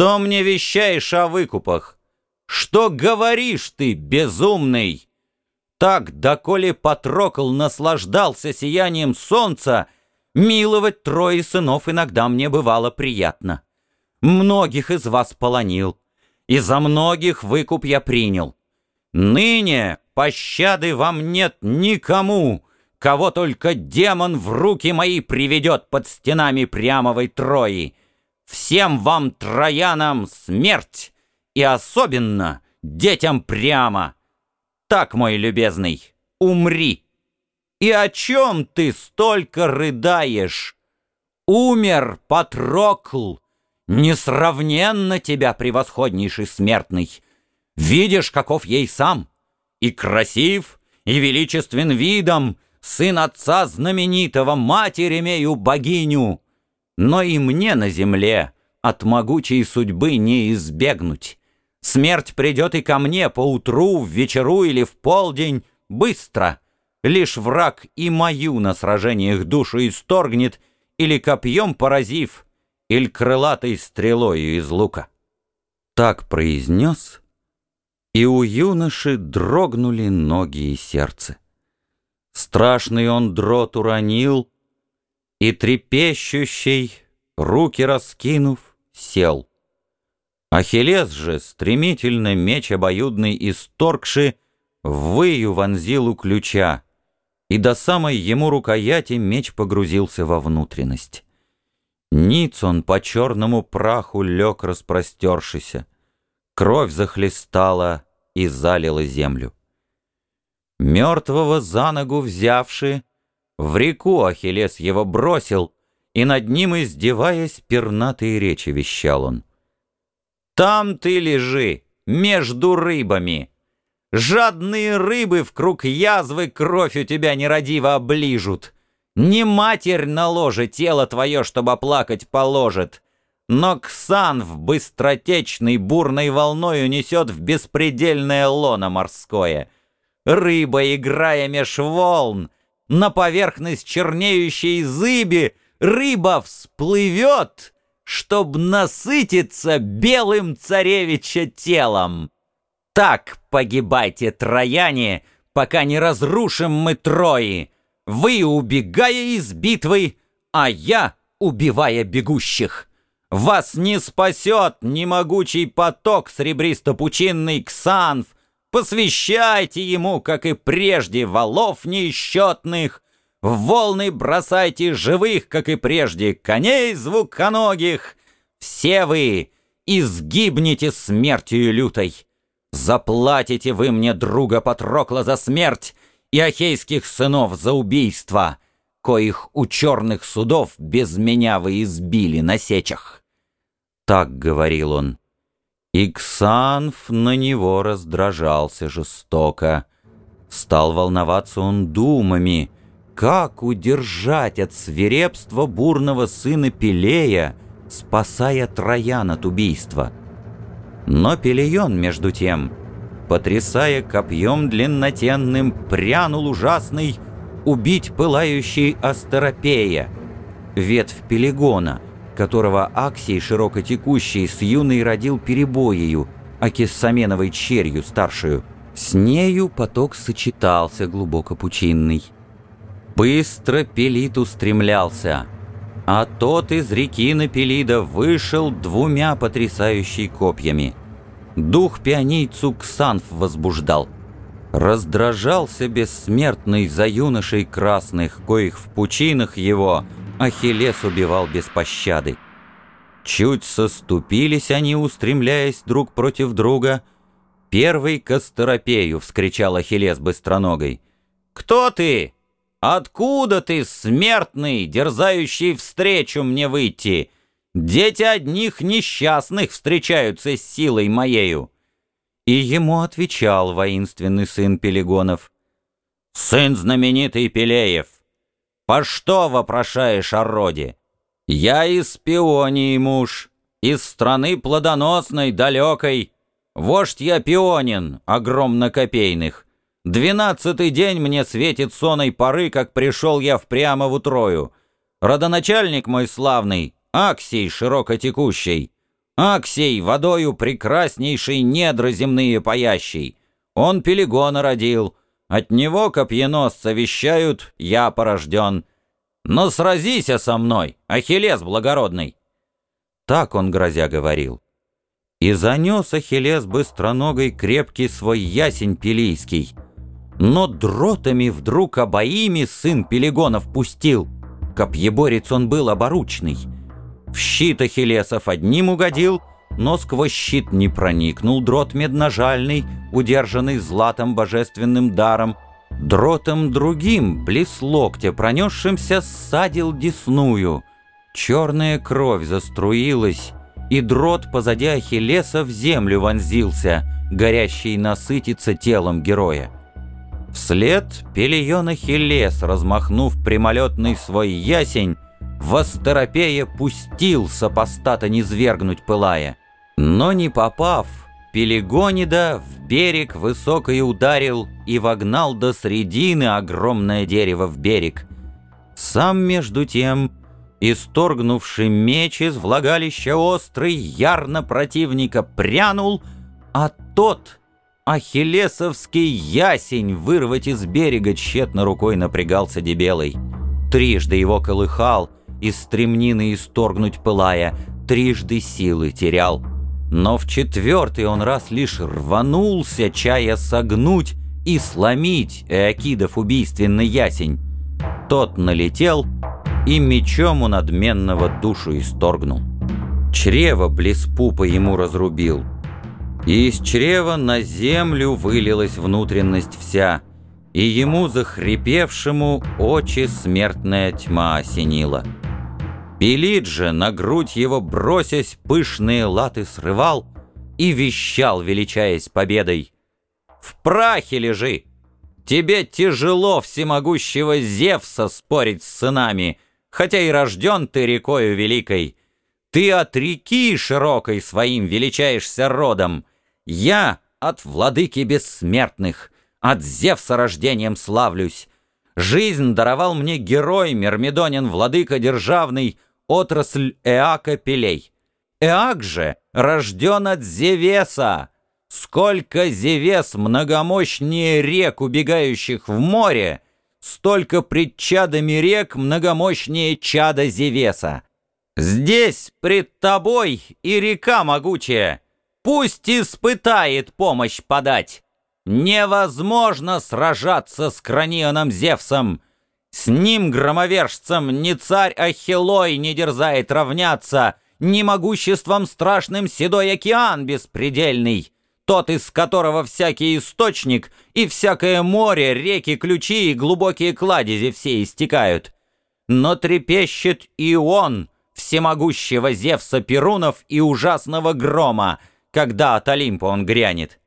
Что мне вещаешь о выкупах? Что говоришь ты, безумный? Так, доколе Патрокл наслаждался сиянием солнца, миловать трое сынов иногда мне бывало приятно. Многих из вас полонил, и за многих выкуп я принял. Ныне пощады вам нет никому, кого только демон в руки мои приведет под стенами прямовой Трои. Всем вам, троянам, смерть, и особенно детям прямо. Так, мой любезный, умри. И о чем ты столько рыдаешь? Умер Патрокл, несравненно тебя превосходнейший смертный. Видишь, каков ей сам, и красив, и величествен видом, сын отца знаменитого, матерь имею богиню. Но и мне на земле от могучей судьбы не избегнуть. Смерть придет и ко мне поутру, в вечеру или в полдень, быстро. Лишь враг и мою на сражениях душу исторгнет, или копьем поразив, или крылатой стрелою из лука. Так произнес, и у юноши дрогнули ноги и сердце. Страшный он дрот уронил, и трепещущий, руки раскинув, сел. Ахиллес же, стремительно меч обоюдный исторгши, выю вонзил у ключа, и до самой ему рукояти меч погрузился во внутренность. Ниц он по черному праху лег распростершися, кровь захлестала и залила землю. Мертвого за ногу взявши, в реку Ахиллес его бросил, и над ним, издеваясь, пернатые речи вещал он. Там ты лежи, между рыбами. Жадные рыбы в круг язвы кровь у тебя нерадиво оближут. Не матерь на ложе тело твое, чтобы оплакать положит, но Ксанф быстротечный бурной волной унесет в беспредельное лоно морское. Рыба, играя меж волн, на поверхность чернеющей зыби, рыба всплывет — чтоб насытиться белым царевича телом. Так погибайте, трояне, пока не разрушим мы Трои, вы убегая из битвы, а я убивая бегущих. Вас не спасет ни могучий поток сребристо-пучинный Ксанф, посвящайте ему, как и прежде, валов неисчетных, в волны бросайте живых, как и прежде, коней звуконогих. Все вы изгибнете смертью лютой. Заплатите вы мне, друга Патрокла, за смерть и ахейских сынов за убийство, коих у черных судов без меня вы избили на сечах. Так говорил он. Иксанф на него раздражался жестоко. Стал волноваться он думами — как удержать от свирепства бурного сына Пелея, спасая Троян от убийства? Но Пелеон, между тем, потрясая копьем длиннотенным, прянул ужасный убить пылающий Астеропея, ветвь Пелегона, которого Аксий широкотекущий с юной родил перебоею, Акиссаменовой черью старшую. С нею поток сочетался глубоко пучинный. Быстро Пелит устремлялся, а тот из реки Напелида вышел двумя потрясающими копьями. Дух пионийцу Ксанф возбуждал. Раздражался бессмертный за юношей красных, коих в пучинах его Ахиллес убивал без пощады. Чуть соступились они, устремляясь друг против друга. «Первый к Астеропею!» — вскричал Ахиллес быстроногой. «Кто ты?» Откуда ты, смертный, дерзающий встречу мне выйти? Дети одних несчастных встречаются с силой моею. И ему отвечал воинственный сын Пелегонов. Сын знаменитый Пелеев, по что вопрошаешь о роде? Я из Пионии муж, из страны плодоносной, далекой. Вождь я Пионин, огромнокопейных. Двенадцатый день мне светит соной поры, как пришел я в Приамову Трою. Родоначальник мой славный, Аксий широкотекущий, Аксей, водою прекраснейший недра земные паящий. Он Пелегона родил, от него копьеносца вещают, я порожден. Но сразися со мной, Ахиллес благородный. Так он, грозя, говорил. И занес Ахиллес быстроногой крепкий свой ясень пелийский. Но дротами вдруг обоими сын Пелегонов пустил. Копьеборец он был оборучный. В щит Ахиллесов одним угодил, но сквозь щит не проникнул дрот медножальный, удержанный златом божественным даром. Дротом другим, близ локтя пронесшимся, ссадил десную. Черная кровь заструилась, и дрот позади Ахиллеса в землю вонзился, горящий насытиться телом героя. Вслед Пелион Ахиллес, размахнув прямолетный свой ясень, Восторопея пустил сопостата низвергнуть пылая. Но не попав, Пелегонида в берег высокое ударил и вогнал до средины огромное дерево в берег. Сам между тем, исторгнувший меч из влагалища острый, ярно противника прянул, а тот, ахиллесовский ясень, вырвать из берега тщетно рукой напрягался дебелой. Трижды его колыхал, из стремнины исторгнуть пылая, трижды силы терял. Но в четвертый он раз лишь рванулся, чая согнуть и сломить Эокидов убийственный ясень. Тот налетел и мечом у надменного душу исторгнул. Чрево близ пупа ему разрубил. И из чрева на землю вылилась внутренность вся, и ему, захрипевшему, очи смертная тьма осенила. Пелит же, на грудь его бросясь, пышные латы срывал и вещал, величаясь победой. «В прахе лежи! Тебе тяжело всемогущего Зевса спорить с сынами, хотя и рожден ты рекою великой. Ты от реки широкой своим величаешься родом. Я от владыки бессмертных, от Зевса рождением славлюсь. Жизнь даровал мне герой, Мермидонин, владыка державный, отрасль Эака Пелей. Эак же рожден от Зевеса. Сколько Зевес многомощнее рек, убегающих в море, столько пред чадами рек многомощнее чада Зевеса. Здесь пред тобой и река могучая, пусть испытает помощь подать. Невозможно сражаться с Кранионом Зевсом, с ним, громовержцем, ни царь Ахиллой не дерзает равняться, ни могуществом страшным седой океан беспредельный, тот, из которого всякий источник и всякое море, реки, ключи и глубокие кладези все истекают. Но трепещет и он, всемогущего Зевса Перунов и ужасного грома, когда от Олимпа он грянет.